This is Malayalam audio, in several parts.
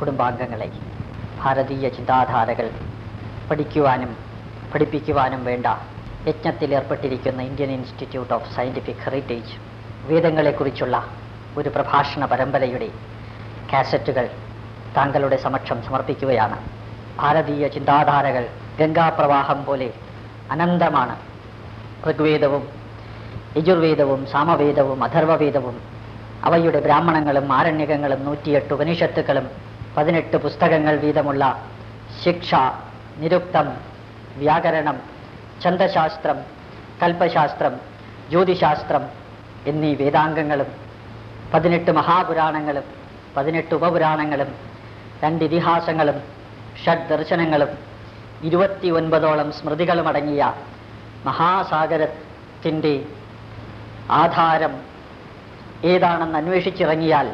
കുടുംബാംഗങ്ങളെ ഭാരതീയ ചിന്താധാരകൾ പഠിക്കുവാനും പഠിപ്പിക്കുവാനും വേണ്ട യജ്ഞത്തിൽ ഏർപ്പെട്ടിരിക്കുന്ന Indian Institute of Scientific Heritage വേദങ്ങളെക്കുറിച്ചുള്ള ഒരു പ്രഭാഷണ പരമ്പരയുടെ കാസറ്റുകൾ താങ്കളുടെ സമക്ഷം സമർപ്പിക്കുകയാണ്. ഭാരതീയ ചിന്താധാരകൾ ഗംഗാപ്രവാഹം പോലെ അനന്തമാണ്. ഋഗ്വേദവും യജുർവേദവും സാമവേദവും അഥർവവേദവും അവയുടെ ബ്രാഹ്മണങ്ങളും ആരണ്യകങ്ങളും നൂറ്റിയെട്ട് ഉപനിഷത്തുക്കളും പതിനെട്ട് പുസ്തകങ്ങൾ വീതമുള്ള ശിക്ഷ നിരുക്തം വ്യാകരണം ഛന്ദശാസ്ത്രം കൽപ്പശാസ്ത്രം ജ്യോതിശാസ്ത്രം എന്നീ വേദാംഗങ്ങളും പതിനെട്ട് മഹാപുരാണങ്ങളും പതിനെട്ട് ഉപപുരാണങ്ങളും രണ്ട് ഇതിഹാസങ്ങളും ഷഡ് ദർശനങ്ങളും ഇരുപത്തി ഒൻപതോളം സ്മൃതികളും അടങ്ങിയ മഹാസാഗരത്തിന്റെ ആധാരം ഏതാണെന്ന് അന്വേഷിച്ചിറങ്ങിയാൽ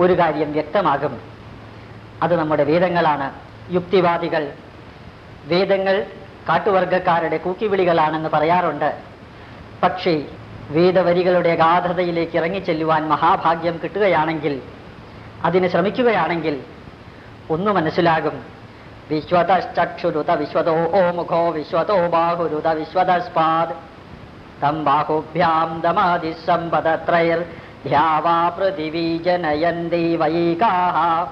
ഒരു കാര്യം വ്യക്തമാകും. അത് നമ്മുടെ വേദങ്ങളാണ്. യുക്തിവാദികൾ വേദങ്ങൾ കാട്ടുവർഗക്കാരുടെ കൂക്കിവിളികളാണെന്ന് പറയാറുണ്ട്. പക്ഷേ വേദവരികളുടെ ഗാധതയിലേക്ക് ഇറങ്ങിച്ചെല്ലുവാൻ മഹാഭാഗ്യം കിട്ടുകയാണെങ്കിൽ അതിന് ശ്രമിക്കുകയാണെങ്കിൽ ഒന്ന് മനസ്സിലാകും. വിശ്വതശ്ചക്ഷുരുത വിശ്വതോ ഓ മുഖോ വിശ്വതോ ബാഹുരുത വിശ്വതസ്പാദ്. തം ബാഹുഭ്യാം ദമാതിസമ്പദത്രൈർ ധ്യാവാ പൃഥിവീ ജനയന്തി വൈകാഹ.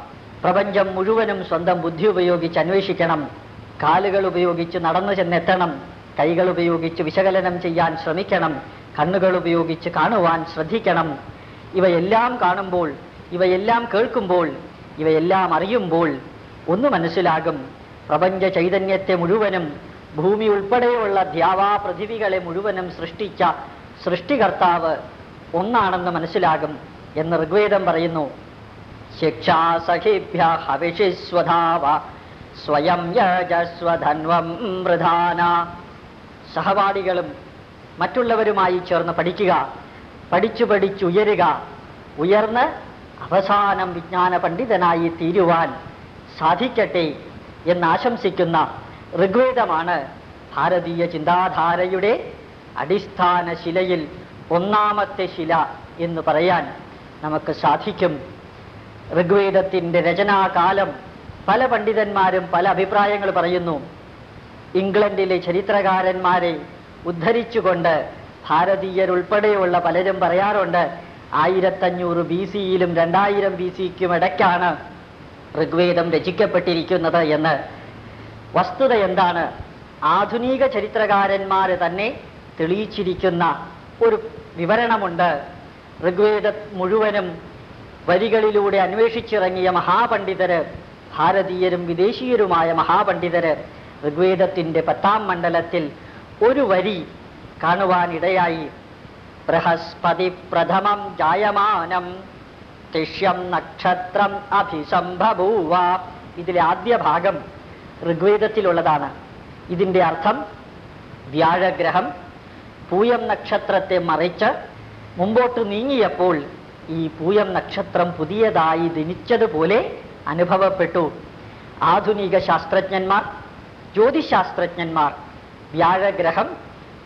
പ്രപഞ്ചം മുഴുവനും സ്വന്തം ബുദ്ധി ഉപയോഗിച്ച് അന്വേഷിക്കണം. കാലുകൾ ഉപയോഗിച്ച് നടന്നു ചെന്നെത്തണം. കൈകൾ ഉപയോഗിച്ച് വിശകലനം ചെയ്യാൻ ശ്രമിക്കണം. കണ്ണുകൾ ഉപയോഗിച്ച് കാണുവാൻ ശ്രദ്ധിക്കണം. ഇവയെല്ലാം കാണുമ്പോൾ ഇവയെല്ലാം കേൾക്കുമ്പോൾ ഇവയെല്ലാം അറിയുമ്പോൾ ഒന്ന് മനസ്സിലാകും. പ്രപഞ്ച ചൈതന്യത്തെ മുഴുവനും ഭൂമി ഉൾപ്പെടെയുള്ള ധ്യാവാ പൃഥിവികളെ മുഴുവനും സൃഷ്ടിച്ച സൃഷ്ടികർത്താവ് ഒന്നാണെന്ന് മനസ്സിലാകും എന്ന് ഋഗ്വേദം പറയുന്നു. ശിക്ഷാസഖിഭ്യ ഹവിഷിസ്വധാവ സ്വയം യജസ്വധന്വം മൃധാന. സഹപാഠികളും മറ്റുള്ളവരുമായി ചേർന്ന് പഠിക്കുക പഠിച്ചു പഠിച്ചുയരുക ഉയർന്ന് അവസാനം വിജ്ഞാന പണ്ഡിതനായി തീരുവാൻ സാധിക്കട്ടെ എന്നാശംസിക്കുന്ന ഋഗ്വേദമാണ് ഭാരതീയ ചിന്താധാരയുടെ അടിസ്ഥാന ശിലയിൽ ഒന്നാമത്തെ ശില എന്ന് പറയാൻ നമുക്ക് സാധിക്കും. ഋഗ്വേദത്തിന്റെ രചനാകാലം പല പണ്ഡിതന്മാരും പല അഭിപ്രായങ്ങൾ പറയുന്നു. ഇംഗ്ലണ്ടിലെ ചരിത്രകാരന്മാരെ ഉദ്ധരിച്ചുകൊണ്ട് ഭാരതീയരുൾപ്പെടെയുള്ള പലരും പറയാറുണ്ട് ആയിരത്തഞ്ഞൂറ് ബി സിയിലും രണ്ടായിരം ബി സിക്കും ഇടയ്ക്കാണ് ഋഗ്വേദം രചിക്കപ്പെട്ടിരിക്കുന്നത് എന്ന്. വസ്തുത എന്താണ്? ആധുനിക ചരിത്രകാരന്മാർ തന്നെ തെളിയിച്ചിരിക്കുന്ന ഒരു വിവരണമുണ്ട്. ഋഗ്വേദ മുഴുവനും വരികളിലൂടെ അന്വേഷിച്ചിറങ്ങിയ മഹാപണ്ഡിതര് ഭാരതീയരും വിദേശീയരുമായ മഹാപണ്ഡിതര് ഋഗ്വേദത്തിന്റെ പത്താം മണ്ഡലത്തിൽ ഒരു വരി കാണുവാനിടയായി. ബൃഹസ്പതി പ്രഥമം ജായമാനം തിഷ്യം നക്ഷത്രം അഭിസംഭൂവ ഇതിലെ ആദ്യ ഭാഗം ഋഗ്വേദത്തിലുള്ളതാണ്. ഇതിന്റെ അർത്ഥം വ്യാഴഗ്രഹം പൂയം നക്ഷത്രത്തെ മറിച്ച് മുമ്പോട്ട് നീങ്ങിയപ്പോൾ ഈ പൂയം നക്ഷത്രം പുതിയതായി ജനിച്ചതുപോലെ അനുഭവപ്പെട്ടു. ആധുനിക ശാസ്ത്രജ്ഞന്മാർ ജ്യോതിശാസ്ത്രജ്ഞന്മാർ വ്യാഴഗ്രഹം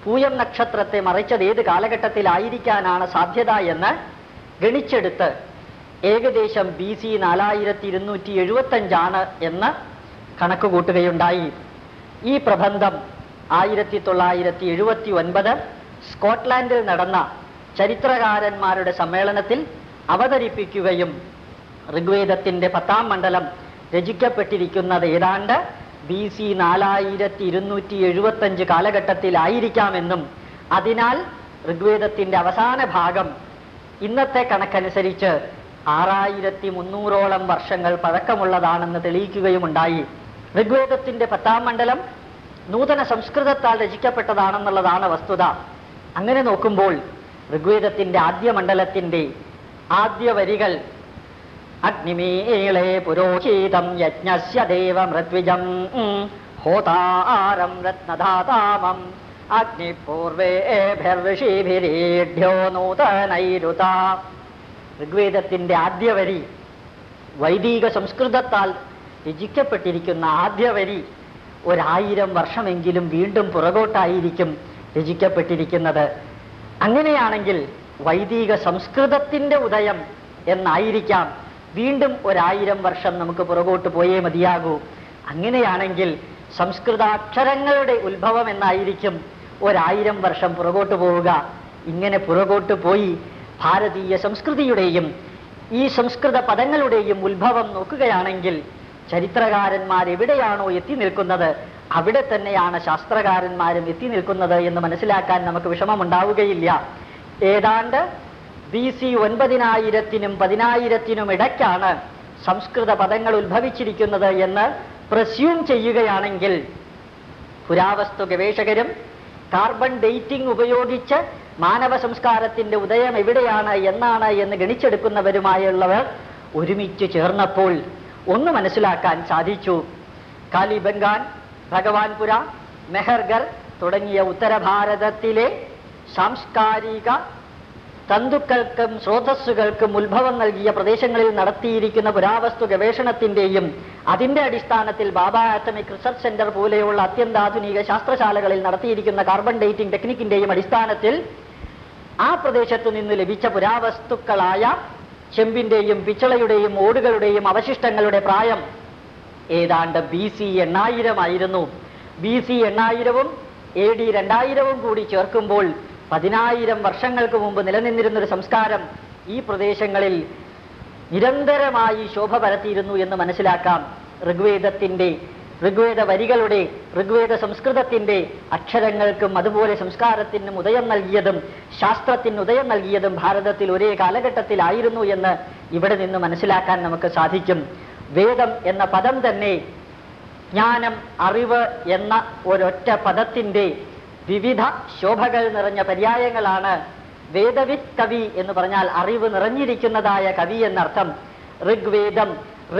പൂയം നക്ഷത്രത്തെ മറിച്ചത് ഏത് കാലഘട്ടത്തിലായിരിക്കാനാണ് സാധ്യത എന്ന് ഗണിച്ചെടുത്ത് ഏകദേശം ബി സി നാലായിരത്തി ഇരുന്നൂറ്റി എഴുപത്തഞ്ചാണ് എന്ന് കണക്ക് കൂട്ടുകയുണ്ടായി ഈ പ്രബന്ധം ആയിരത്തി തൊള്ളായിരത്തി എഴുപത്തി ഒൻപത് സ്കോട്ട്ലാൻഡിൽ നടന്ന ചരിത്രകാരന്മാരുടെ സമ്മേളനത്തിൽ അവതരിപ്പിക്കുകയും ഋഗ്വേദത്തിന്റെ പത്താം മണ്ഡലം രചിക്കപ്പെട്ടിരിക്കുന്നത് ഏതാണ്ട് ബി സി നാലായിരത്തി ഇരുന്നൂറ്റി എഴുപത്തഞ്ച് കാലഘട്ടത്തിലായിരിക്കാമെന്നും അതിനാൽ ഋഗ്വേദത്തിന്റെ അവസാന ഭാഗം ഇന്നത്തെ കണക്കനുസരിച്ച് ആറായിരത്തി മുന്നൂറോളം വർഷങ്ങൾ പഴക്കമുള്ളതാണെന്ന് തെളിയിക്കുകയുമുണ്ടായി. ഋഗ്വേദത്തിന്റെ പത്താം മണ്ഡലം നൂതന സംസ്കൃതത്താൽ രചിക്കപ്പെട്ടതാണെന്നുള്ളതാണ് വസ്തുത. അങ്ങനെ നോക്കുമ്പോൾ ഋഗ്വേദത്തിന്റെ ആദ്യ മണ്ഡലത്തിന്റെ ആദ്യ വരികൾ. അഗ്നിമീളെ പുരോഹിതം യജ്ഞസ്യ ഹോതാരം രത്നധാതാമം അഗ്നിപൂർവേഭിർഷീഭിരീഢ്യോ നൂതനൈരുത. ഋഗ്വേദത്തിന്റെ ആദ്യ വരി വൈദിക സംസ്കൃതത്താൽ രചിക്കപ്പെട്ടിരിക്കുന്ന ആദ്യ വരി ഒരായിരം വർഷമെങ്കിലും വീണ്ടും പുറകോട്ടായിരിക്കും രചിക്കപ്പെട്ടിരിക്കുന്നത്. അങ്ങനെയാണെങ്കിൽ വൈദിക സംസ്കൃതത്തിന്റെ ഉദയം എന്നായിരിക്കാം വീണ്ടും ഒരായിരം വർഷം നമുക്ക് പുറകോട്ട് പോയേ മതിയാകൂ. അങ്ങനെയാണെങ്കിൽ സംസ്കൃതാക്ഷരങ്ങളുടെ ഉത്ഭവം എന്നായിരിക്കും ഒരായിരം വർഷം പുറകോട്ട് പോവുക. ഇങ്ങനെ പുറകോട്ട് പോയി ഭാരതീയ സംസ്കൃതിയുടെയും ഈ സംസ്കൃത പദങ്ങളുടെയും ഉത്ഭവം നോക്കുകയാണെങ്കിൽ ചരിത്രകാരന്മാർ എവിടെയാണോ എത്തി നിൽക്കുന്നത്? അവിടെ തന്നെയാണ് ശാസ്ത്രകാരന്മാരും എത്തി നിൽക്കുന്നത് എന്ന് മനസ്സിലാക്കാൻ നമുക്ക് വിഷമമുണ്ടാവുകയില്ല. ഏതാണ്ട് ബി സി ഒൻപതിനായിരത്തിനും പതിനായിരത്തിനും ഇടയ്ക്കാണ് സംസ്കൃത പദങ്ങൾ ഉത്ഭവിച്ചിരിക്കുന്നത് എന്ന് പ്രസ്യൂം ചെയ്യുകയാണെങ്കിൽ പുരാവസ്തു ഗവേഷകരും കാർബൺ ഡേറ്റിംഗ് ഉപയോഗിച്ച് മാനവ സംസ്കാരത്തിന്റെ ഉദയം എവിടെയാണ് എന്നാണ് എന്ന് ഗണിച്ചെടുക്കുന്നവരുമായുള്ളവർ ഒരുമിച്ച് ചേർന്നപ്പോൾ ഒന്ന് മനസ്സിലാക്കാൻ സാധിച്ചു. കാലിബംഗാൻ ഭഗവാൻപുര മെഹർഗർ തുടങ്ങിയ ഉത്തരഭാരതത്തിലെ സാംസ്കാരിക തന്തുക്കൾക്കും സ്രോതസ്സുകൾക്കും ഉത്ഭവം നൽകിയ പ്രദേശങ്ങളിൽ നടത്തിയിരിക്കുന്ന പുരാവസ്തു ഗവേഷണത്തിന്റെയും അതിന്റെ അടിസ്ഥാനത്തിൽ ബാബ ആറ്റമിക് റിസർച്ച് സെന്റർ പോലെയുള്ള അത്യന്താധുനിക ശാസ്ത്രശാലകളിൽ നടത്തിയിരിക്കുന്ന കാർബൺ ഡേറ്റിംഗ് ടെക്നിക്കിന്റെയും അടിസ്ഥാനത്തിൽ ആ പ്രദേശത്തു നിന്ന് ലഭിച്ച പുരാവസ്തുക്കളായ ചെമ്പിന്റെയും പിച്ചളയുടെയും ഓടുകളുടെയും അവശിഷ്ടങ്ങളുടെ പ്രായം ഏതാണ്ട് ബി സി എണ്ണായിരമായിരുന്നു. ബി സി എണ്ണായിരവും എ ഡി രണ്ടായിരവും കൂടി ചേർക്കുമ്പോൾ പതിനായിരം വർഷങ്ങൾക്ക് മുമ്പ് നിലനിന്നിരുന്ന ഒരു സംസ്കാരം ഈ പ്രദേശങ്ങളിൽ നിരന്തരമായി ശോഭ പരത്തിയിരുന്നു എന്ന് മനസ്സിലാക്കാം. ഋഗ്വേദത്തിന്റെ ഋഗ്വേദ വരികളുടെ ഋഗ്വേദ സംസ്കൃതത്തിന്റെ അക്ഷരങ്ങൾക്കും അതുപോലെ സംസ്കാരത്തിനും ഉദയം നൽകിയതും ശാസ്ത്രത്തിന് ഉദയം നൽകിയതും ഭാരതത്തിൽ ഒരേ കാലഘട്ടത്തിലായിരുന്നു എന്ന് ഇവിടെ നിന്ന് മനസ്സിലാക്കാൻ നമുക്ക് സാധിക്കും. വേദം എന്ന പദം തന്നെ ജ്ഞാനം അറിവ് എന്ന ഒരൊറ്റ പദത്തിന്റെ വിവിധ ശോഭകൾ നിറഞ്ഞ പര്യായങ്ങളാണ് വേദവിത് കവി എന്ന് പറഞ്ഞാൽ അറിവ് നിറഞ്ഞിരിക്കുന്നതായ കവി എന്നർത്ഥം. ഋഗ്വേദം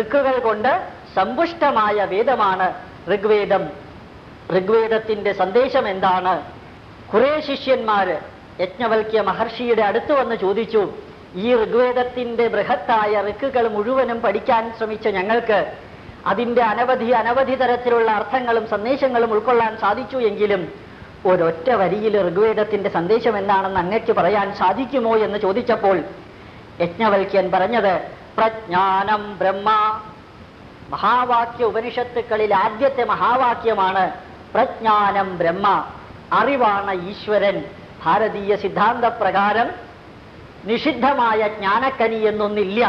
ഋക്കുകൾ കൊണ്ട് സമ്പുഷ്ടമായ വേദമാണ് ഋഗ്വേദം. ഋഗ്വേദത്തിന്റെ സന്ദേശം എന്താണ്? കുറെ ശിഷ്യന്മാര് യജ്ഞവൽക്യ മഹർഷിയുടെ അടുത്ത് വന്ന് ചോദിച്ചു ഈ ഋഗ്വേദത്തിന്റെ ബൃഹത്തായ ഋക്കുകൾ മുഴുവനും പഠിക്കാൻ ശ്രമിച്ച ഞങ്ങൾക്ക് അതിന്റെ അനവധി അനവധി തരത്തിലുള്ള അർത്ഥങ്ങളും സന്ദേശങ്ങളും ഉൾക്കൊള്ളാൻ സാധിച്ചു എങ്കിലും ഒരൊറ്റ വരിയിൽ ഋഗ്വേദത്തിന്റെ സന്ദേശം എന്താണെന്ന് അങ്ങയ്ക്ക് പറയാൻ സാധിക്കുമോ എന്ന് ചോദിച്ചപ്പോൾ യജ്ഞവൽക്യൻ പറഞ്ഞത് പ്രജ്ഞാനം ബ്രഹ്മ. മഹാവാക്യ ഉപനിഷത്തുക്കളിൽ ആദ്യത്തെ മഹാവാക്യമാണ് പ്രജ്ഞാനം ബ്രഹ്മ. അറിവാണ് ഈശ്വരൻ ഭാരതീയ സിദ്ധാന്ത പ്രകാരം നിഷിദ്ധമായ ജ്ഞാനക്കനി എന്നൊന്നില്ല.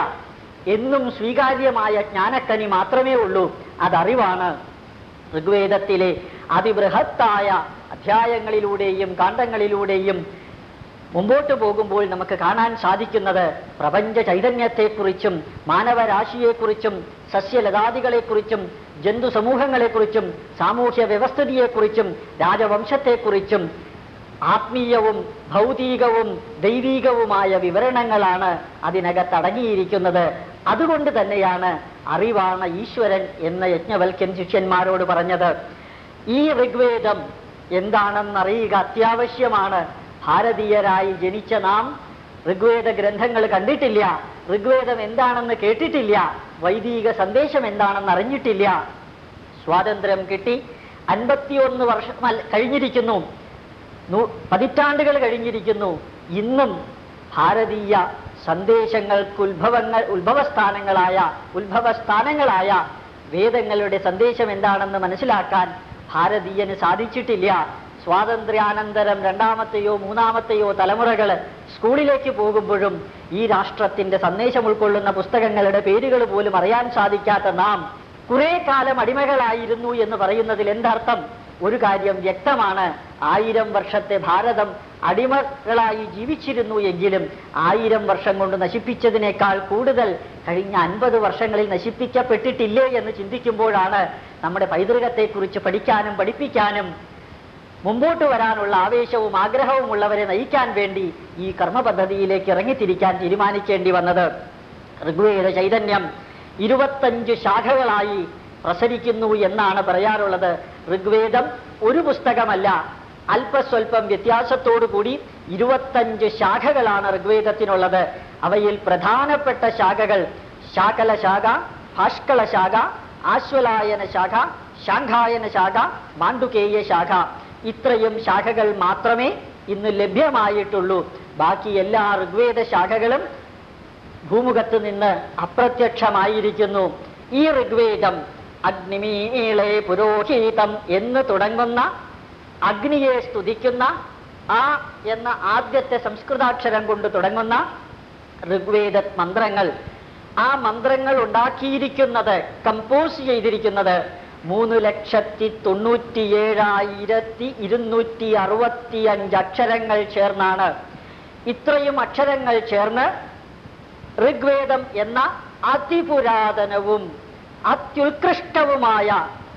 എന്നും സ്വീകാര്യമായ ജ്ഞാനക്കനി മാത്രമേ ഉള്ളൂ. അതറിവാണ്. ഋഗ്വേദത്തിലെ അതിബൃഹത്തായ അധ്യായങ്ങളിലൂടെയും കാണ്ഡങ്ങളിലൂടെയും മുമ്പോട്ട് പോകുമ്പോൾ നമുക്ക് കാണാൻ സാധിക്കുന്നത് പ്രപഞ്ച ചൈതന്യത്തെക്കുറിച്ചും മാനവരാശിയെക്കുറിച്ചും സസ്യലതാദികളെക്കുറിച്ചും ജന്തു സമൂഹങ്ങളെക്കുറിച്ചും സാമൂഹ്യ വ്യവസ്ഥിതിയെക്കുറിച്ചും രാജവംശത്തെക്കുറിച്ചും ആത്മീയവും ഭൗതികവും ദൈവീകവുമായ വിവരണങ്ങളാണ് അതിനകത്തടങ്ങിയിരിക്കുന്നത്. അതുകൊണ്ട് തന്നെയാണ് അറിവാണ് ഈശ്വരൻ എന്ന യജ്ഞവൽക്യൻ ശിഷ്യന്മാരോട് പറഞ്ഞത്. ഈ ഋഗ്വേദം എന്താണെന്നറിയുക അത്യാവശ്യമാണ്. ഭാരതീയരായി ജനിച്ച നാം ഋഗ്വേദ ഗ്രന്ഥങ്ങൾ കണ്ടിട്ടില്ല. ഋഗ്വേദം എന്താണെന്ന് കേട്ടിട്ടില്ല. വൈദിക സന്ദേശം എന്താണെന്ന് അറിഞ്ഞിട്ടില്ല. സ്വാതന്ത്ര്യം കിട്ടി. അൻപത്തിയൊന്ന് വർഷം കഴിഞ്ഞിരിക്കുന്നു. പതിറ്റാണ്ടുകൾ കഴിഞ്ഞിരിക്കുന്നു. ഇന്നും ഭാരതീയ സന്ദേശങ്ങൾക്ക് ഉത്ഭവങ്ങൾ ഉത്ഭവസ്ഥാനങ്ങളായ ഉത്ഭവസ്ഥാനങ്ങളായ വേദങ്ങളുടെ സന്ദേശം എന്താണെന്ന് മനസ്സിലാക്കാൻ ഭാരതീയന് സാധിച്ചിട്ടില്ല. സ്വാതന്ത്ര്യാനന്തരം രണ്ടാമത്തെയോ മൂന്നാമത്തെയോ തലമുറകൾ സ്കൂളിലേക്ക് പോകുമ്പോഴും ഈ രാഷ്ട്രത്തിന്റെ സന്ദേശം ഉൾക്കൊള്ളുന്ന പുസ്തകങ്ങളുടെ പേരുകൾ പോലും അറിയാൻ സാധിക്കാത്ത നാം കുറെ കാലം അടിമകളായിരുന്നു എന്ന് പറയുന്നതിൽ എന്തർത്ഥം? ഒരു കാര്യം വ്യക്തമാണ്. ആയിരം വർഷത്തെ ഭാരതം അടിമകളായി ജീവിച്ചിരുന്നു എങ്കിലും ആയിരം വർഷം കൊണ്ട് നശിപ്പിച്ചതിനേക്കാൾ കൂടുതൽ കഴിഞ്ഞ അൻപത് വർഷങ്ങളിൽ നശിപ്പിക്കപ്പെട്ടിട്ടില്ലേ എന്ന് ചിന്തിക്കുമ്പോഴാണ് നമ്മുടെ പൈതൃകത്തെക്കുറിച്ച് പഠിക്കാനും പഠിപ്പിക്കാനും മുമ്പോട്ട് വരാനുള്ള ആവേശവും ആഗ്രഹവും ഉള്ളവരെ നയിക്കാൻ വേണ്ടി ഈ കർമ്മ പദ്ധതിയിലേക്ക് ഇറങ്ങിത്തിരിക്കാൻ തീരുമാനിക്കേണ്ടി വന്നത്. ഋഗ്വേദ ചൈതന്യം ഇരുപത്തഞ്ച് ശാഖകളായി പ്രസരിക്കുന്നു എന്നാണ് പറയാറുള്ളത്. ഋഗ്വേദം ഒരു പുസ്തകമല്ല. അല്പസ്വല്പം വ്യത്യാസത്തോടു കൂടി ഇരുപത്തഞ്ച് ശാഖകളാണ് ഋഗ്വേദത്തിനുള്ളത്. അവയിൽ പ്രധാനപ്പെട്ട ശാഖകൾ ശാകല ശാഖ ഭാഷ്കള ശാഖ ആശ്വലായന ശാഖ ശാഖായന ശാഖ മാണ്ഡുകേയ ശാഖ. ഇത്രയും ശാഖകൾ മാത്രമേ ഇന്ന് ലഭ്യമായിട്ടുള്ളൂ. ബാക്കി എല്ലാ ഋഗ്വേദ ശാഖകളും ഭൂമുഖത്ത് നിന്ന് അപ്രത്യക്ഷമായിരിക്കുന്നു. ഈ ഋഗ്വേദം അഗ്നിമീളെ പുരോഹിതം എന്ന് തുടങ്ങുന്ന അഗ്നിയെ സ്തുതിക്കുന്ന ആ എന്ന ആദ്യത്തെ സംസ്കൃതാക്ഷരം കൊണ്ട് തുടങ്ങുന്ന ഋഗ്വേദ മന്ത്രങ്ങൾ. ആ മന്ത്രങ്ങൾ ഉണ്ടാക്കിയിരിക്കുന്നത് കമ്പോസ് ചെയ്തിരിക്കുന്നത് മൂന്ന് ലക്ഷത്തി തൊണ്ണൂറ്റിയേഴായിരത്തി ഇരുന്നൂറ്റി അറുപത്തി അഞ്ച് അക്ഷരങ്ങൾ ചേർന്നാണ്. ഇത്രയും അക്ഷരങ്ങൾ ചേർന്ന് ഋഗ്വേദം എന്ന അതിപുരാതനവും അത്യുത്കൃഷ്ടവുമായ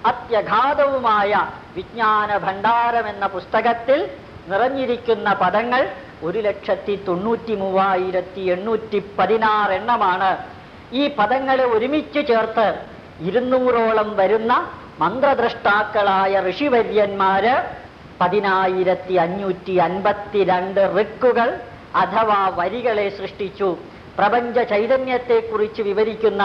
അത്യഘാതവുമായ വിജ്ഞാന ഭണ്ഡാരം എന്ന പുസ്തകത്തിൽ നിറഞ്ഞിരിക്കുന്ന പദങ്ങൾ ഒരു ലക്ഷത്തി തൊണ്ണൂറ്റി മൂവായിരത്തി എണ്ണൂറ്റി പതിനാറ് എണ്ണമാണ്. ഈ പദങ്ങളെ ഒരുമിച്ച് ചേർത്ത് ഇരുന്നൂറോളം വരുന്ന മന്ത്രദ്രഷ്ടാക്കളായ ഋഷിവര്യന്മാര് പതിനായിരത്തി അഞ്ഞൂറ്റി അൻപത്തിരണ്ട് റിക്കുകൾ അഥവാ വരികളെ സൃഷ്ടിച്ചു. പ്രപഞ്ച ചൈതന്യത്തെക്കുറിച്ച് വിവരിക്കുന്ന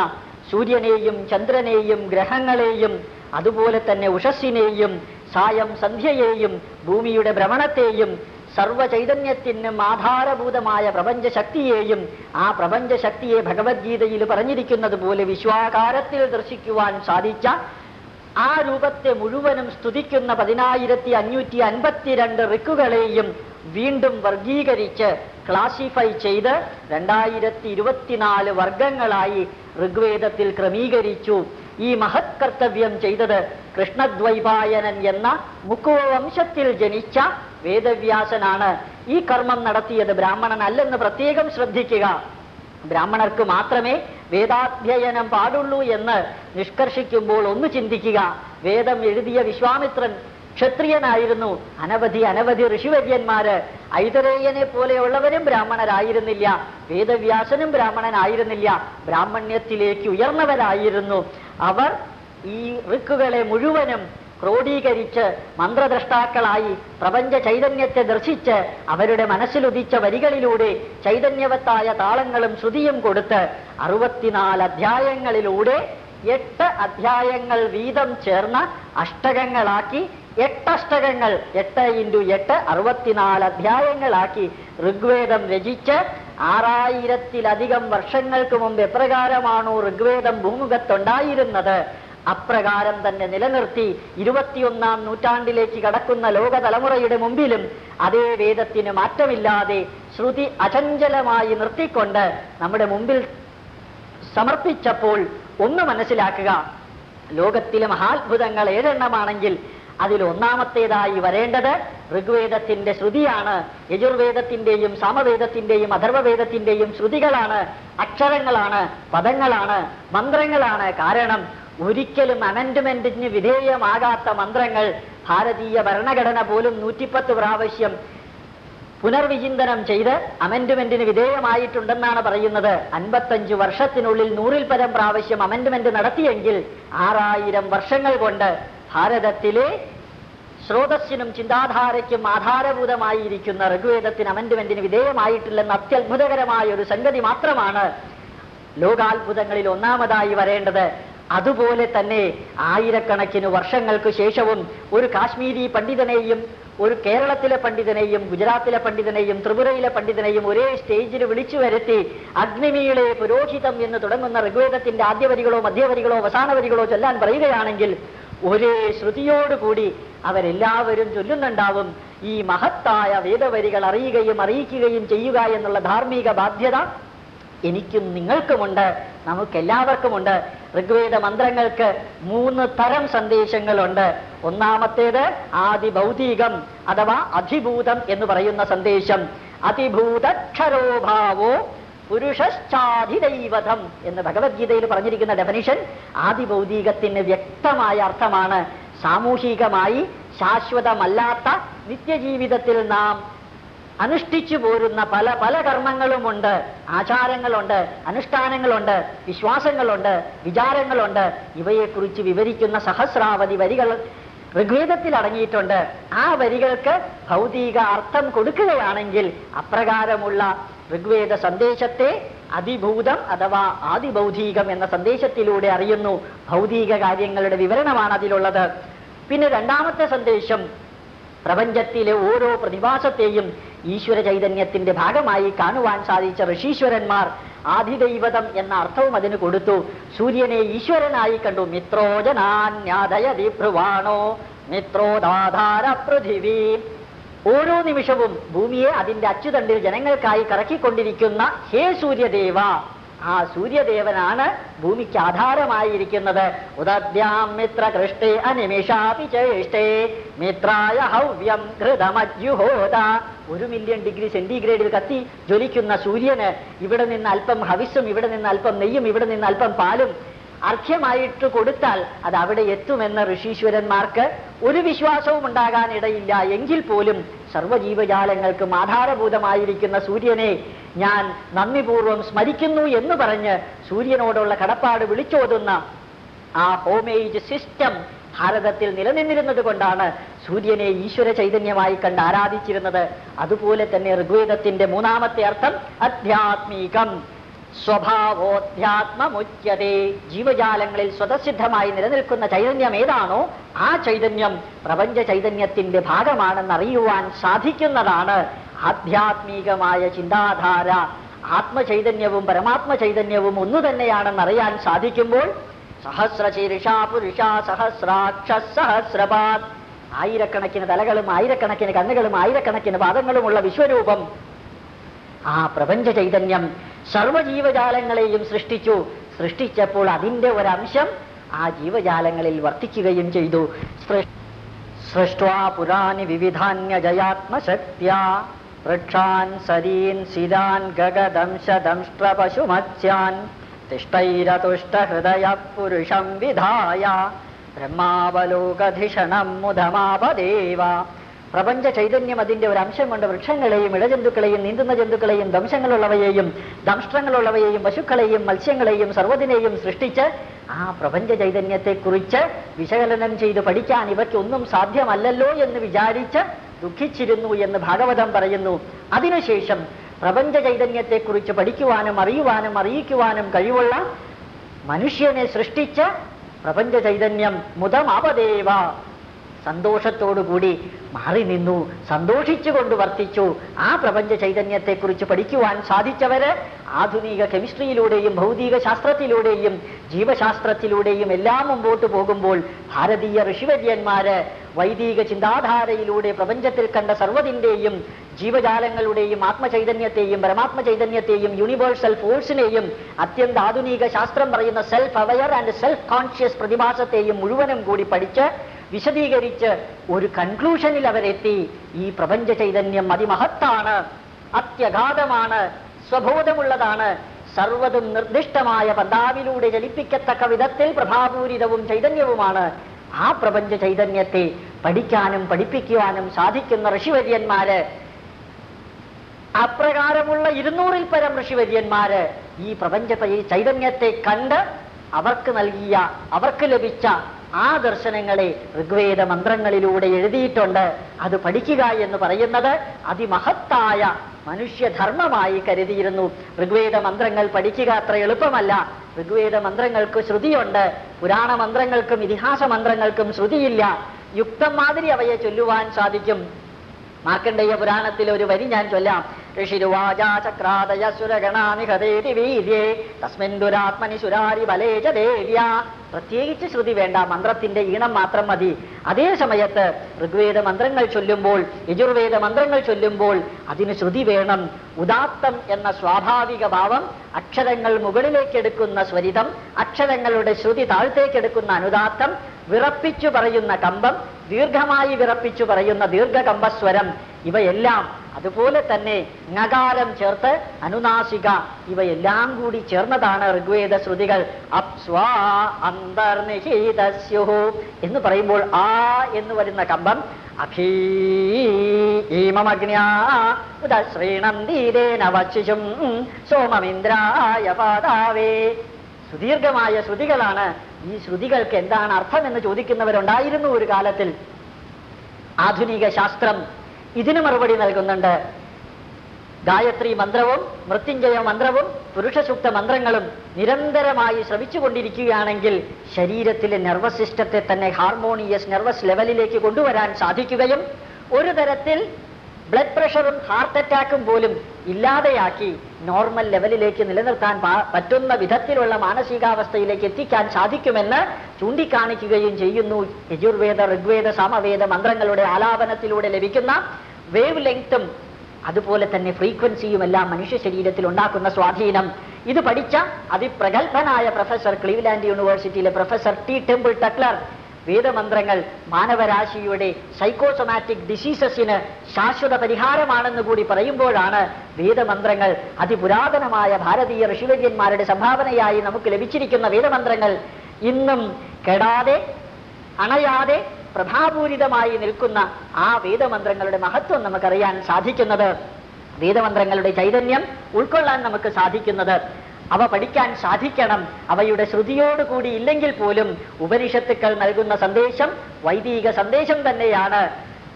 സൂര്യനെയും ചന്ദ്രനെയും ഗ്രഹങ്ങളെയും അതുപോലെ തന്നെ ഉഷസ്സിനെയും സായം സന്ധ്യയെയും ഭൂമിയുടെ ഭ്രമണത്തെയും സർവചൈതന്യത്തിനും ആധാരഭൂതമായ പ്രപഞ്ചശക്തിയെയും ആ പ്രപഞ്ചശക്തിയെ ഭഗവത്ഗീതയിൽ പറഞ്ഞിരിക്കുന്നത് പോലെ വിശ്വാകാരത്തിൽ ദർശിക്കുവാൻ സാധിച്ച ആ രൂപത്തെ മുഴുവനും സ്തുതിക്കുന്ന പതിനായിരത്തി അഞ്ഞൂറ്റി അൻപത്തിരണ്ട് റിക്കുകളെയും വീണ്ടും വർഗീകരിച്ച് ക്ലാസിഫൈ ചെയ്ത് രണ്ടായിരത്തി ഇരുപത്തിനാല് വർഗങ്ങളായി ഋഗ്വേദത്തിൽ ക്രമീകരിച്ചു. ഈ മഹത് കർത്തവ്യം ചെയ്തത് കൃഷ്ണദ്വൈപായനൻ എന്ന മുക്കുവംശത്തിൽ ജനിച്ച വേദവ്യാസനാണ്. ഈ കർമ്മം നടത്തിയത് ബ്രാഹ്മണനല്ലെന്ന് പ്രത്യേകം ശ്രദ്ധിക്കുക. ബ്രാഹ്മണർക്ക് മാത്രമേ വേദാധ്യയനം പാടുള്ളൂ എന്ന് നിഷ്കർഷിക്കുമ്പോൾ ഒന്ന് ചിന്തിക്കുക. വേദം എഴുതിയ വിശ്വാമിത്രൻ ക്ഷത്രിയനായിരുന്നു. അനവധി അനവധി ഋഷിവര്യന്മാര് ഐതരേയനെ പോലെയുള്ളവരും ബ്രാഹ്മണരായിരുന്നില്ല. വേദവ്യാസനും ബ്രാഹ്മണനായിരുന്നില്ല. ബ്രാഹ്മണ്യത്തിലേക്ക് ഉയർന്നവരായിരുന്നു. അവർ ഈ ഋക്കുകളെ മുഴുവനും ക്രോഡീകരിച്ച് മന്ത്രദ്രഷ്ടാക്കളായി പ്രപഞ്ച ചൈതന്യത്തെ ദർശിച്ച് അവരുടെ മനസ്സിലുദിച്ച വരികളിലൂടെ ചൈതന്യവത്തായ താളങ്ങളും ശ്രുതിയും കൊടുത്ത് അറുപത്തിനാല് അധ്യായങ്ങളിലൂടെ എട്ട് അധ്യായങ്ങൾ വീതം ചേർന്ന അഷ്ടകങ്ങളാക്കി എട്ടഷ്ടകങ്ങൾ എട്ട് ഇന്റു എട്ട് അറുപത്തിനാല് അധ്യായങ്ങളാക്കി ഋഗ്വേദം രചിച്ച് ആറായിരത്തിലധികം വർഷങ്ങൾക്ക് മുമ്പ് എപ്രകാരമാണോ ഋഗ്വേദം ഭൂമുഖത്തുണ്ടായിരുന്നത്? അപ്രകാരം തന്നെ നിലനിർത്തി ഇരുപത്തിയൊന്നാം നൂറ്റാണ്ടിലേക്ക് കടക്കുന്ന ലോക തലമുറയുടെ മുമ്പിലും അതേ വേദത്തിന് മാറ്റമില്ലാതെ ശ്രുതി അചഞ്ചലമായി നിർത്തിക്കൊണ്ട് നമ്മുടെ മുമ്പിൽ സമർപ്പിച്ചപ്പോൾ ഒന്ന് മനസ്സിലാക്കുക. ലോകത്തിലെ മഹാത്ഭുതങ്ങൾ ഏഴെണ്ണമാണെങ്കിൽ അതിൽ ഒന്നാമത്തേതായി വരേണ്ടത് ഋഗ്വേദത്തിന്റെ ശ്രുതിയാണ്. യജുർവേദത്തിന്റെയും സാമവേദത്തിന്റെയും അഥർവവേദത്തിന്റെയും ശ്രുതികളാണ്. അക്ഷരങ്ങളാണ് പദങ്ങളാണ് മന്ത്രങ്ങളാണ്. കാരണം ഒരിക്കലും അമെൻഡ്മെന്റിന് വിധേയമാകാത്ത മന്ത്രങ്ങൾ ഭാരതീയ ഭരണഘടന പോലും നൂറ്റിപ്പത്ത് പ്രാവശ്യം പുനർവിചിന്തനം ചെയ്ത് അമെൻഡ്മെന്റിന് വിധേയമായിട്ടുണ്ടെന്നാണ് പറയുന്നത്. അൻപത്തഞ്ച് വർഷത്തിനുള്ളിൽ നൂറിൽ പരം പ്രാവശ്യം അമെൻഡ്മെന്റ് നടത്തിയെങ്കിൽ ആറായിരം വർഷങ്ങൾ കൊണ്ട് ഭാരതത്തിലെ സ്രോതസ്സിനും ചിന്താധാരയ്ക്കും ആധാരഭൂതമായിരിക്കുന്ന ഋഗ്വേദത്തിന് അമെന്റ്മെന്റിന് വിധേയമായിട്ടില്ലെന്ന അത്യത്ഭുതകരമായ ഒരു സംഗതി മാത്രമാണ് ലോകാത്ഭുതങ്ങളിൽ ഒന്നാമതായി വരേണ്ടത്. അതുപോലെ തന്നെ ആയിരക്കണക്കിന് വർഷങ്ങൾക്ക് ശേഷവും ഒരു കാശ്മീരി പണ്ഡിതനെയും ഒരു കേരളത്തിലെ പണ്ഡിതനെയും ഗുജറാത്തിലെ പണ്ഡിതനെയും ത്രിപുരയിലെ പണ്ഡിതനെയും ഒരേ സ്റ്റേജിൽ വിളിച്ചു വരുത്തി അഗ്നിമീളെ പുരോഹിതം എന്ന് തുടങ്ങുന്ന ഋഗ്വേദത്തിന്റെ ആദ്യവരികളോ മധ്യവരികളോ അവസാന വരികളോ ചൊല്ലാൻ പറയുകയാണെങ്കിൽ ഒരേ ശ്രുതിയോടുകൂടി അവരെല്ലാവരും ചൊല്ലുന്നുണ്ടാവും. ഈ മഹത്തായ വേദവരികൾ അറിയുകയും അറിയിക്കുകയും ചെയ്യുക എന്നുള്ള ധാർമ്മിക ബാധ്യത എനിക്കും നിങ്ങൾക്കുമുണ്ട് നമുക്കെല്ലാവർക്കുമുണ്ട്. ഋഗ്വേദ മന്ത്രങ്ങൾക്ക് മൂന്ന് തരം സന്ദേശങ്ങളുണ്ട്. ഒന്നാമത്തേത് ആദിഭൗതികം അഥവാ അധിഭൂതം എന്ന് പറയുന്ന സന്ദേശം. അതിഭൂതക്ഷരോഭാവോ പുരുഷശ്ചാധിദൈവതം എന്ന് ഭഗവത്ഗീതയിൽ പറഞ്ഞിരിക്കുന്ന ഡെഫനിഷൻ ആദിഭൗതികത്തിന് വ്യക്തമായ അർത്ഥമാണ്. സാമൂഹികമായി ശാശ്വതമല്ലാത്ത നിത്യജീവിതത്തിൽ നാം അനുഷ്ഠിച്ചു പോരുന്ന പല പല കർമ്മങ്ങളുമുണ്ട്. ആചാരങ്ങളുണ്ട് അനുഷ്ഠാനങ്ങളുണ്ട് വിശ്വാസങ്ങളുണ്ട് വിചാരങ്ങളുണ്ട്. ഇവയെക്കുറിച്ച് വിവരിക്കുന്ന സഹസ്രാവധി വരികൾ ഋഗ്വേദത്തിൽ അടങ്ങിയിട്ടുണ്ട്. ആ വരികൾക്ക് ഭൗതിക അർത്ഥം കൊടുക്കുകയാണെങ്കിൽ അപ്രകാരമുള്ള ഋഗ്വേദ സന്ദേശത്തെ അതിഭൂതം അഥവാ ആദിഭൗതികം എന്ന സന്ദേശത്തിലൂടെ അറിയുന്നു. ഭൗതിക കാര്യങ്ങളുടെ വിവരണമാണ് അതിലുള്ളത്. പിന്നെ രണ്ടാമത്തെ സന്ദേശം പ്രപഞ്ചത്തിലെ ഓരോ പ്രതിഭാസത്തെയും ഈശ്വര ചൈതന്യത്തിന്റെ ഭാഗമായി കാണുവാൻ സാധിച്ച ഋഷീശ്വരന്മാർ ആദിദൈവതം എന്ന അർത്ഥവും അതിന് കൊടുത്തു. സൂര്യനെ ഈശ്വരനായി കണ്ടു. മിത്രോജനാന്യാദയതി ഭ്രുവാണോ മിത്രോദാധാര പൃഥിവി ഓരോ നിമിഷവും ഭൂമിയെ അതിന്റെ അച്ചുതണ്ടിൽ ജനങ്ങൾക്കായി കറക്കിക്കൊണ്ടിരിക്കുന്ന ഹേ സൂര്യദേവ. ആ സൂര്യദേവനാണ് ഭൂമിക്ക് ആധാരമായിരിക്കുന്നത്. ഉദദ്യാം മിത്ര കൃഷ്ടേ അനിമിഷാപി ചേഷ്ടേ. മിത്രായ ഹവ്യം ഘൃതമജ്യുഹോത ഒരു മില്യൺ ഡിഗ്രി സെന്റിഗ്രേഡിൽ കത്തി ജ്വലിക്കുന്ന സൂര്യന് ഇവിടെ നിന്ന് അല്പം ഹവിസും ഇവിടെ നിന്ന് അല്പം നെയ്യും ഇവിടെ നിന്ന് അല്പം പാലും അർഘ്യമായിട്ട് കൊടുത്താൽ അത് അവിടെ എത്തുമെന്ന ഋഷീശ്വരന്മാർക്ക് ഒരു വിശ്വാസവും ഉണ്ടാകാനിടയില്ല. എങ്കിൽ പോലും സർവജീവജാലങ്ങൾക്കും ആധാരഭൂതമായിരിക്കുന്ന സൂര്യനെ ഞാൻ നന്ദിപൂർവം സ്മരിക്കുന്നു എന്ന് പറഞ്ഞ് സൂര്യനോടുള്ള കടപ്പാട് വിളിച്ചോതുന്ന ആ ഹോമേജ് സിസ്റ്റം ഭാരതത്തിൽ നിലനിന്നിരുന്നത് കൊണ്ടാണ് സൂര്യനെ ഈശ്വര ചൈതന്യമായി കണ്ട് ആരാധിച്ചിരുന്നത്. അതുപോലെ തന്നെ ഋഗ്വേദത്തിന്റെ മൂന്നാമത്തെ അർത്ഥം അധ്യാത്മികം. സ്വഭാവോധ്യാത്മമുച്യതേ ജീവജാലങ്ങളിൽ സ്വതസിദ്ധമായി നിലനിൽക്കുന്ന ചൈതന്യം ഏതാണോ ആ ചൈതന്യം പ്രപഞ്ച ചൈതന്യത്തിന്റെ ഭാഗമാണെന്ന് അറിയുവാൻ സാധിക്കുന്നതാണ്. ആധ്യാത്മികമായ ചിന്താധാര ആത്മചൈതന്യവും പരമാത്മ ചൈതന്യവും ഒന്നു തന്നെയാണെന്ന് അറിയാൻ സാധിക്കുമ്പോൾ സഹസ്രശീർഷ പുരുഷ സഹസ്രാക്ഷ സഹസ്രപാത് ആയിരക്കണക്കിന് തലകളും ആയിരക്കണക്കിന് കണ്ണുകളും ആയിരക്കണക്കിന് പാദങ്ങളുമുള്ള വിശ്വരൂപം ആ പ്രപഞ്ച ചൈതന്യം സർവജീവജാലങ്ങളെയും സൃഷ്ടിച്ചു. സൃഷ്ടിച്ചപ്പോൾ അതിന്റെ ഒരംശം ആ ജീവജാലങ്ങളിൽ വർത്തിക്കുകയും ചെയ്തു. സൃഷ്ട്വാ പുരാണി വിവിധാന്യജയാത്മശക്ത്യാ വൃക്ഷാൻ സരീൻ സിരാൻ ഗഗദംശദംഷ്ട്ര പശുമത്സ്യാൻ തിഷ്ടൈരതുഷ്ടഹൃദയ പുരുഷം വിധായ. ബ്രഹ്മാവലോകധിഷണം മുദമാപദേവ പ്രപഞ്ച ചൈതന്യം അതിന്റെ ഒരു അംശം കൊണ്ട് വൃക്ഷങ്ങളെയും ഇടജന്തുക്കളെയും നീന്തുന്ന ജന്തുക്കളെയും ദംശങ്ങളുള്ളവയെയും ദംഷ്ട്രങ്ങളുള്ളവയെയും പശുക്കളെയും മത്സ്യങ്ങളെയും സർവതിനെയും സൃഷ്ടിച്ച് ആ പ്രപഞ്ച ചൈതന്യത്തെക്കുറിച്ച് വിശകലനം ചെയ്ത് പഠിക്കാൻ ഇവയ്ക്കൊന്നും സാധ്യമല്ലല്ലോ എന്ന് വിചാരിച്ച് ദുഃഖിച്ചിരുന്നു എന്ന് ഭാഗവതം പറയുന്നു. അതിനുശേഷം പ്രപഞ്ച ചൈതന്യത്തെക്കുറിച്ച് പഠിക്കുവാനും അറിയുവാനും അറിയിക്കുവാനും കഴിവുള്ള മനുഷ്യനെ സൃഷ്ടിച്ച് പ്രപഞ്ച ചൈതന്യം മുതമപദേവ. സന്തോഷത്തോടുകൂടി മാറി നിന്നു സന്തോഷിച്ചുകൊണ്ട് വർത്തിച്ചു. ആ പ്രപഞ്ച ചൈതന്യത്തെക്കുറിച്ച് പഠിക്കുവാൻ സാധിച്ചവര് ആധുനിക കെമിസ്ട്രിയിലൂടെയും ഭൗതിക ശാസ്ത്രത്തിലൂടെയും ജീവശാസ്ത്രത്തിലൂടെയും എല്ലാം മുമ്പോട്ട് പോകുമ്പോൾ ഭാരതീയ ഋഷിവര്യന്മാര് വൈദിക ചിന്താധാരയിലൂടെ പ്രപഞ്ചത്തിൽ കണ്ട സർവതിന്റെയും ജീവജാലങ്ങളുടെയും ആത്മചൈതന്യത്തെയും പരമാത്മ ചൈതന്യത്തെയും യൂണിവേഴ്സൽ ഫോഴ്സിനെയും അത്യന്താധുനിക ശാസ്ത്രം പറയുന്ന self aware and self conscious പ്രതിഭാസത്തെയും മുഴുവനും കൂടി പഠിച്ച് വിശദീകരിച്ച് ഒരു കൺക്ലൂഷനിൽ അവരെത്തി. ഈ പ്രപഞ്ച ചൈതന്യം അതിമഹത്താണ് അത്യഗാധമാണ് സ്വബോധമുള്ളതാണ് സർവതും നിർദ്ദിഷ്ടമായ പന്താവിലൂടെ ചലിപ്പിക്കത്തക്ക വിധത്തിൽ പ്രഭാപൂരിതവും ചൈതന്യവുമാണ്. ആ പ്രപഞ്ച ചൈതന്യത്തെ പഠിക്കാനും പഠിപ്പിക്കുവാനും സാധിക്കുന്ന ഋഷിവര്യന്മാര്. അപ്രകാരമുള്ള ഇരുന്നൂറിൽ പരം ഋഷിവര്യന്മാര് ഈ പ്രപഞ്ച ഈ ചൈതന്യത്തെ കണ്ട് അവർക്ക് നൽകിയ അവർക്ക് ലഭിച്ച ആ ദർശനങ്ങളെ ഋഗ്വേദ മന്ത്രങ്ങളിലൂടെ എഴുതിയിട്ടുണ്ട്. അത് പഠിക്കുക എന്ന് പറയുന്നത് അതിമഹത്തായ മനുഷ്യധർമ്മമായി കരുതിയിരുന്നു. ഋഗ്വേദ മന്ത്രങ്ങൾ പഠിക്കുക അത്ര എളുപ്പമല്ല. ഋഗ്വേദ മന്ത്രങ്ങൾക്ക് ശ്രുതിയുണ്ട്. പുരാണ മന്ത്രങ്ങൾക്കും ഇതിഹാസ മന്ത്രങ്ങൾക്കും ശ്രുതിയില്ല. യുക്തം മാതിരി അവയെ ചൊല്ലുവാൻ സാധിക്കും. മാർക്കണ്ഡേയ പുരാണത്തിൽ ഒരു വരി ഞാൻ ചൊല്ലാം. ഋഷിരുവാചാ ചക്രാദയ സുരഗണാനിഹതേതി വീര്യേ തസ്മിൻ ദുരാത്മനി സുരാരി ബലേജ ദേവ്യ. പ്രത്യേകിച്ച് ശ്രുതി വേണ്ട മന്ത്രത്തിന്റെ ഈണം മാത്രം മതി. അതേ സമയത്ത് ഋഗ്വേദ മന്ത്രങ്ങൾ ചൊല്ലുമ്പോൾ യജുർവേദ മന്ത്രങ്ങൾ ചൊല്ലുമ്പോൾ അതിന് ശ്രുതി വേണം. ഉദാത്തം എന്ന സ്വാഭാവിക ഭാവം അക്ഷരങ്ങൾ മുകളിലേക്കെടുക്കുന്ന സ്വരിതം അക്ഷരങ്ങളുടെ ശ്രുതി താഴത്തേക്കെടുക്കുന്ന അനുദാത്തം വിറപ്പിച്ചു പറയുന്ന കമ്പം ദീർഘമായി വിറപ്പിച്ചു പറയുന്ന ദീർഘകമ്പസ്വരം ഇവയെല്ലാം അതുപോലെ തന്നെ നകാരം ചേർത്ത് അനുനാസിക ഇവയെല്ലാം കൂടി ചേർന്നതാണ് ഋഗ്വേദ ശ്രുതികൾ. അപ്സ്വാ എന്ന് പറയുമ്പോൾ ആ എന്ന് വരുന്ന കമ്പം വശിഷും സോമമിന്ദ്രായ പാതാവേ സുദീർഘമായ ശ്രുതികളാണ്. ഈ ശ്രുതികൾക്ക് എന്താണ് അർത്ഥം എന്ന് ചോദിക്കുന്നവരുണ്ടായിരുന്നു ഒരു കാലത്തിൽ. ആധുനിക ശാസ്ത്രം ഇതിന് മറുപടി നൽകുന്നുണ്ട്. ഗായത്രി മന്ത്രവും മൃത്യുഞ്ജയ മന്ത്രവും പുരുഷസൂക്ത മന്ത്രങ്ങളും നിരന്തരമായി ശ്രമിച്ചുകൊണ്ടിരിക്കുകയാണെങ്കിൽ ശരീരത്തിലെ നെർവസ് സിസ്റ്റത്തെ തന്നെ ഹാർമോണിയസ് നെർവസ് ലെവലിലേക്ക് കൊണ്ടുവരാൻ സാധിക്കുകയും ഒരു തരത്തിൽ ബ്ലഡ് പ്രഷറും ഹാർട്ട് അറ്റാക്കും പോലും ഇല്ലാതെയാക്കി നോർമൽ ലെവലിലേക്ക് നിലനിർത്താൻ പറ്റുന്ന വിധത്തിലുള്ള മാനസികാവസ്ഥയിലേക്ക് എത്തിക്കാൻ സാധിക്കുമെന്ന് ചൂണ്ടിക്കാണിക്കുകയും ചെയ്യുന്നു. യജുർവേദ ഋഗ്വേദ സമവേദ മന്ത്രങ്ങളുടെ ആലാപനത്തിലൂടെ ലഭിക്കുന്ന വേവ് ലെങ്ത്തും അതുപോലെ തന്നെ ഫ്രീക്വൻസിയും എല്ലാം മനുഷ്യ ശരീരത്തിൽ ഉണ്ടാക്കുന്ന സ്വാധീനം. ഇത് പഠിച്ച അതിപ്രഗത്ഭനായ പ്രൊഫസർ ക്ലീവ്ലാൻഡ് യൂണിവേഴ്സിറ്റിയിലെ പ്രൊഫസർ ടി ടെമ്പിൾ ടക്ലർ വേദമന്ത്രങ്ങൾ മാനവരാശിയുടെ സൈക്കോസൊമാറ്റിക് ഡിസീസസിന് ശാശ്വത പരിഹാരമാണെന്ന് കൂടി പറയുമ്പോഴാണ് വേദമന്ത്രങ്ങൾ അതിപുരാതനമായ ഭാരതീയ ഋഷിവര്യന്മാരുടെ സംഭാവനയായി നമുക്ക് ലഭിച്ചിരിക്കുന്ന വേദമന്ത്രങ്ങൾ ഇന്നും കെടാതെ അണയാതെ പ്രഭാപൂരിതമായി നിൽക്കുന്ന ആ വേദമന്ത്രങ്ങളുടെ മഹത്വം നമുക്കറിയാൻ സാധിക്കുന്നത്. വേദമന്ത്രങ്ങളുടെ ചൈതന്യം ഉൾക്കൊള്ളാൻ നമുക്ക് സാധിക്കുന്നത് അവ പഠിക്കാൻ സാധിക്കണം. അവയുടെ ശ്രുതിയോട് കൂടി ഇല്ലെങ്കിൽ പോലും ഉപനിഷത്തുക്കൾ നൽകുന്ന സന്ദേശം വൈദിക സന്ദേശം തന്നെയാണ്.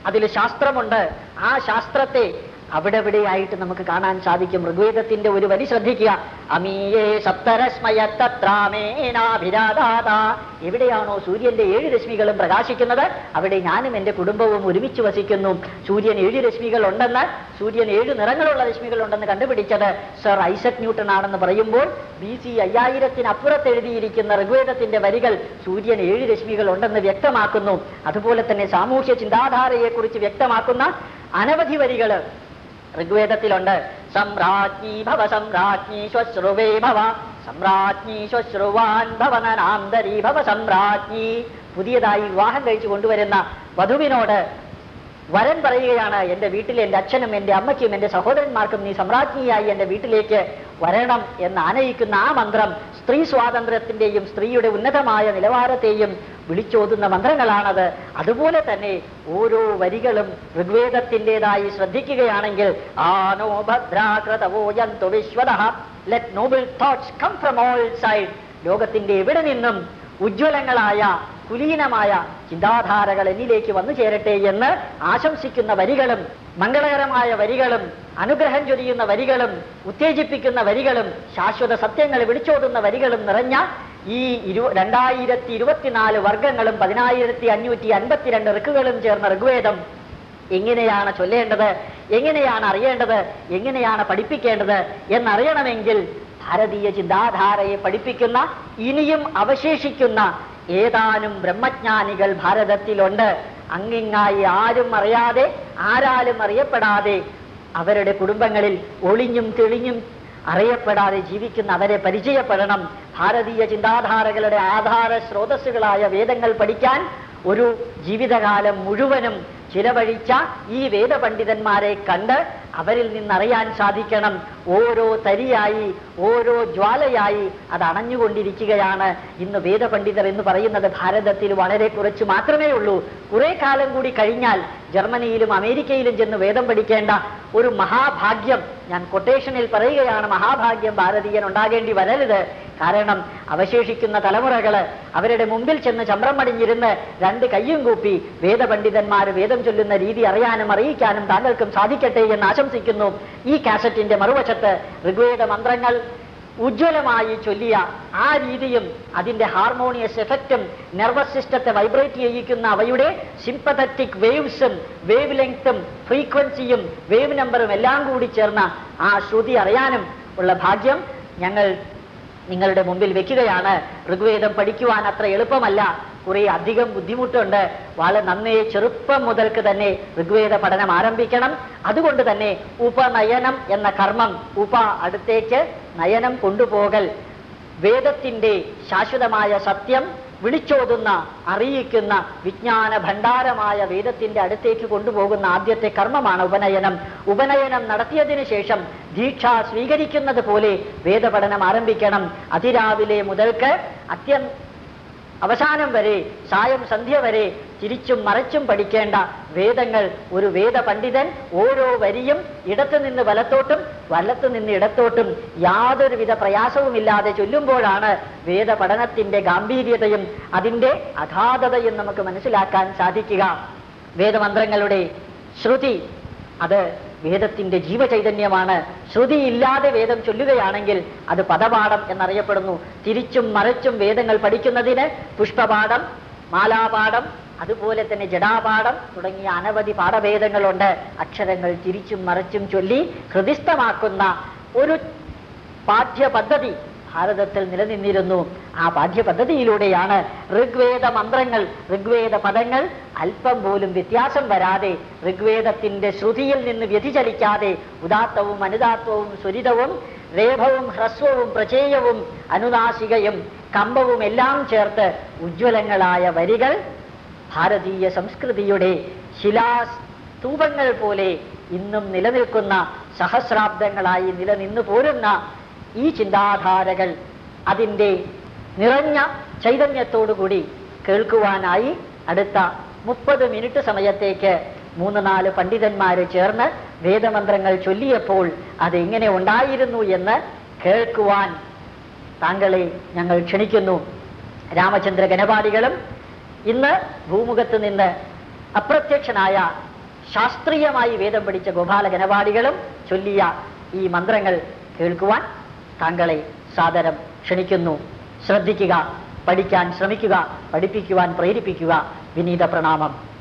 അതിൽ ശാസ്ത്രമുണ്ട്. ആ ശാസ്ത്രത്തെ അവിടെ എവിടെയായിട്ട് നമുക്ക് കാണാൻ സാധിക്കും. ഋഗ്വേദത്തിന്റെ ഒരു വരി ശ്രദ്ധിക്കുക. അമീയേ സപ്തരശ്മയ തത്രാമേനാഭിരാധാത. എവിടെയാണോ സൂര്യന്റെ ഏഴ് രശ്മികളും പ്രകാശിക്കുന്നത്? അവിടെ ഞാനും എന്റെ കുടുംബവും ഒരുമിച്ച് വസിക്കുന്നു. സൂര്യൻ ഏഴ് രശ്മികൾ ഉണ്ടെന്ന് സൂര്യൻ ഏഴ് നിറങ്ങളുള്ള രശ്മികൾ ഉണ്ടെന്ന് കണ്ടുപിടിച്ചത് സർ ഐസക് ന്യൂട്ടൺ ആണെന്ന് പറയുമ്പോൾ ബി സി അയ്യായിരത്തിനപ്പുറത്ത് എഴുതിയിരിക്കുന്ന ഋഗ്വേദത്തിന്റെ വരികൾ സൂര്യൻ ഏഴ് രശ്മികൾ ഉണ്ടെന്ന് വ്യക്തമാക്കുന്നു. അതുപോലെ തന്നെ സാമൂഹ്യ ചിന്താധാരയെക്കുറിച്ച് വ്യക്തമാക്കുന്ന അനവധി വരികൾ ഋഗ്വേദത്തിലുണ്ട്. സമ്രാജ്ഞി ഭവ സമ്രാജ്ഞി ശ്വശ്രുവേ ഭവ സമ്രാജ്ഞി ശ്വശ്രുവാൻ ഭവനാന്തരി ഭവ സമ്രാജ്ഞി പുതിയതായി വിവാഹം കഴിച്ചു കൊണ്ടുവരുന്ന വധുവിനോട് വരൻ പറയുകയാണ് എന്റെ വീട്ടിലെ എന്റെ അച്ഛനും എന്റെ അമ്മയ്ക്കും എന്റെ സഹോദരന്മാർക്കും നീ സമ്രാജ്ഞിയായി എന്റെ വീട്ടിലേക്ക് വരണം എന്ന് ആനയിക്കുന്ന ആ മന്ത്രം സ്ത്രീ സ്വാതന്ത്ര്യത്തിന്റെയും സ്ത്രീയുടെ ഉന്നതമായ നിലവാരത്തെയും വിളിച്ചോതുന്ന മന്ത്രങ്ങളാണത്. അതുപോലെ തന്നെ ഓരോ വരികളും ഋഗ്വേദത്തിന്റെതായി ശ്രദ്ധിക്കുകയാണെങ്കിൽ let noble thoughts come from all side ലോകത്തിന്റെ എവിടെ നിന്നും ഉജ്ജ്വലങ്ങളായ കുലീനമായ ചിന്താധാരകൾ എന്നിലേക്ക് വന്നു ചേരട്ടെ എന്ന് ആശംസിക്കുന്ന വരികളും മംഗളകരമായ വരികളും അനുഗ്രഹം ചൊരിയുന്ന വരികളും ഉത്തേജിപ്പിക്കുന്ന വരികളും ശാശ്വത സത്യങ്ങൾ വിളിച്ചോതുന്ന വരികളും നിറഞ്ഞ ഈ ഇരു രണ്ടായിരത്തി ഇരുപത്തിനാല് വർഗങ്ങളും പതിനായിരത്തി അഞ്ഞൂറ്റി അൻപത്തിരണ്ട് ഋക്കുകളും ചേർന്ന ഋഗ്വേദം എങ്ങനെയാണ് ചൊല്ലേണ്ടത് എങ്ങനെയാണ് അറിയേണ്ടത് എങ്ങനെയാണ് പഠിപ്പിക്കേണ്ടത് എന്നറിയണമെങ്കിൽ ഭാരതീയ ചിന്താധാരയെ പഠിപ്പിക്കുന്ന ഇനിയും അവശേഷിക്കുന്ന ഏതാനും ബ്രഹ്മജ്ഞാനികൾ ഭാരതത്തിലുണ്ട്. അങ്ങിങ്ങായി ആരും അറിയാതെ ആരാലും അറിയപ്പെടാതെ അവരുടെ കുടുംബങ്ങളിൽ ഒളിഞ്ഞും തെളിഞ്ഞും അറിയപ്പെടാതെ ജീവിക്കുന്ന അവരെ പരിചയപ്പെടണം. ഭാരതീയ ചിന്താധാരകളുടെ ആധാര സ്രോതസ്സുകളായ വേദങ്ങൾ പഠിക്കാൻ ഒരു ജീവിതകാലം മുഴുവനും ചിലവഴിച്ച ഈ വേദപണ്ഡിതന്മാരെ കണ്ട് അവരിൽ നിന്നറിയാൻ സാധിക്കണം. ഓരോ തരിയായി ഓരോ ജ്വാലയായി അത് അണഞ്ഞുകൊണ്ടിരിക്കുകയാണ്. ഇന്ന് വേദപണ്ഡിതർ എന്ന് പറയുന്നത് ഭാരതത്തിൽ വളരെ കുറച്ച് മാത്രമേ ഉള്ളൂ. കുറെ കാലം കൂടി കഴിഞ്ഞാൽ ജർമ്മനിയിലും അമേരിക്കയിലും ചെന്ന് വേദം പഠിക്കേണ്ട ഒരു മഹാഭാഗ്യം. ഞാൻ കൊട്ടേഷനിൽ പറയുകയാണ് മഹാഭാഗ്യം ഭാരതീയൻ ഉണ്ടാകേണ്ടി വരരുത്. കാരണം അവശേഷിക്കുന്ന തലമുറകൾ അവരുടെ മുമ്പിൽ ചെന്ന് ചമ്രം രണ്ട് കയ്യും കൂപ്പി വേദപണ്ഡിതന്മാർ വേദം ചൊല്ലുന്ന രീതി അറിയാനും അറിയിക്കാനും താങ്കൾക്കും സാധിക്കട്ടെ എന്ന് ആശംസിക്കുന്നു. ഈ കാസറ്റിന്റെ മറുവശത്ത് ഋഗ്വേദ മന്ത്രങ്ങൾ ഉജ്ജ്വലമായി ചൊല്ലിയ ആ രീതിയും അതിന്റെ ഹാർമോണിയസ് എഫക്റ്റും നെർവസ് സിസ്റ്റത്തെ വൈബ്രേറ്റ് ചെയ്യിക്കുന്ന അവയുടെ സിംപതറ്റിക് വേവ്സും വേവ് ലെങ്ത്തും ഫ്രീക്വൻസിയും വേവ് നമ്പറും എല്ലാം കൂടി ചേർന്ന ആ ശ്രുതി അറിയാനും ഉള്ള ഭാഗ്യം ഞങ്ങൾ നിങ്ങളുടെ മുമ്പിൽ വെക്കുകയാണ്. ഋഗ്വേദം പഠിക്കുവാൻ അത്ര എളുപ്പമല്ല. കുറെ അധികം ബുദ്ധിമുട്ടുണ്ട്. വളരെ നന്നേ ചെറുപ്പം മുതൽക്ക് തന്നെ ഋഗ്വേദ പഠനം ആരംഭിക്കണം. അതുകൊണ്ട് തന്നെ ഉപനയനം എന്ന കർമ്മം ഉപ അടുത്തേക്ക് നയനം കൊണ്ടുപോകൽ വേദത്തിന്റെ ശാശ്വതമായ സത്യം വിളിച്ചോതുന്ന അറിയിക്കുന്ന വിജ്ഞാന ഭണ്ഡാരമായ വേദത്തിന്റെ അടുത്തേക്ക് കൊണ്ടുപോകുന്ന ആദ്യത്തെ കർമ്മമാണ് ഉപനയനം. ഉപനയനം നടത്തിയതിനു ശേഷം ദീക്ഷ സ്വീകരിക്കുന്നത് പോലെ വേദപഠനം ആരംഭിക്കണം. അതിരാവിലെ മുതൽക്ക് അത്യ അവസാനം വരെ സായം സന്ധ്യ വരെ തിരിച്ചും മറച്ചും പഠിക്കേണ്ട വേദങ്ങൾ ഒരു വേദ പണ്ഡിതൻ ഓരോ വരിയും ഇടത്തു നിന്ന് വലത്തോട്ടും വലത്തു നിന്ന് ഇടത്തോട്ടും യാതൊരുവിധ പ്രയാസവുമില്ലാതെ ചൊല്ലുമ്പോഴാണ് വേദ പഠനത്തിന്റെ ഗാംഭീര്യതയും അതിന്റെ അഗാധതയും നമുക്ക് മനസ്സിലാക്കാൻ സാധിക്കുക. വേദമന്ത്രങ്ങളുടെ ശ്രുതി അത് വേദത്തിന്റെ ജീവചൈതന്യമാണ്. ശ്രുതിയില്ലാതെ വേദം ചൊല്ലുകയാണെങ്കിൽ അത് പദപാഠം എന്നറിയപ്പെടുന്നു. തിരിച്ചും മറിച്ചും വേദങ്ങൾ പഠിക്കുന്നതിന് പുഷ്പപാഠം മാലാപാഠം അതുപോലെ തന്നെ ജഡാപാഠം തുടങ്ങിയ അനവധി പാഠഭേദങ്ങളുണ്ട്. അക്ഷരങ്ങൾ തിരിച്ചും മറിച്ചും ചൊല്ലി ഹൃദിസ്ഥമാക്കുന്ന ഒരു പാഠ്യപദ്ധതി ഭാരതത്തിൽ നിലനിന്നിരുന്നു. ആ പാഠ്യപദ്ധതിയിലൂടെയാണ് ഋഗ്വേദ മന്ത്രങ്ങൾ ഋഗ്വേദ പദങ്ങൾ അല്പം പോലും വ്യത്യാസം വരാതെ ഋഗ്വേദത്തിന്റെ ശ്രുതിയിൽ നിന്ന് വ്യതിചലിക്കാതെ ഉദാത്തവും അനുദാത്തവും സ്വരിതവും രേഭവും ഹ്രസ്വവും പ്രചേയവും അനുനാശികയും കമ്പവും എല്ലാം ചേർത്ത് ഉജ്ജ്വലങ്ങളായ വരികൾ ഭാരതീയ സംസ്കൃതിയുടെ ശിലാസ്തൂപങ്ങൾ പോലെ ഇന്നും നിലനിൽക്കുന്ന സഹസ്രാബ്ദങ്ങളായി നിലനിന്നു പോരുന്ന ഈ ചിന്താധാരകൾ അതിന്റെ നിറഞ്ഞ ചൈതന്യത്തോടുകൂടി കേൾക്കുവാനായി അടുത്ത മുപ്പത് മിനിറ്റ് സമയത്തേക്ക് മൂന്ന് നാല് പണ്ഡിതന്മാര് ചേർന്ന് വേദമന്ത്രങ്ങൾ ചൊല്ലിയപ്പോൾ അതെങ്ങനെ ഉണ്ടായിരുന്നു എന്ന് കേൾക്കുവാൻ താങ്കളെ ഞങ്ങൾ ക്ഷണിക്കുന്നു. രാമചന്ദ്ര ഗണപാടികളും ഇന്ന് ഭൂമുഖത്ത് നിന്ന് അപ്രത്യക്ഷനായ ശാസ്ത്രീയമായി വേദം പഠിച്ച ഗോപാല ഗണപാടികളും ചൊല്ലിയ ഈ മന്ത്രങ്ങൾ കേൾക്കുവാൻ താങ്കളെ സാദരം ക്ഷണിക്കുന്നു. ശ്രദ്ധിക്കുക പഠിക്കാൻ ശ്രമിക്കുക പഠിപ്പിക്കുവാൻ പ്രേരിപ്പിക്കുക. വിനീത പ്രണാമം.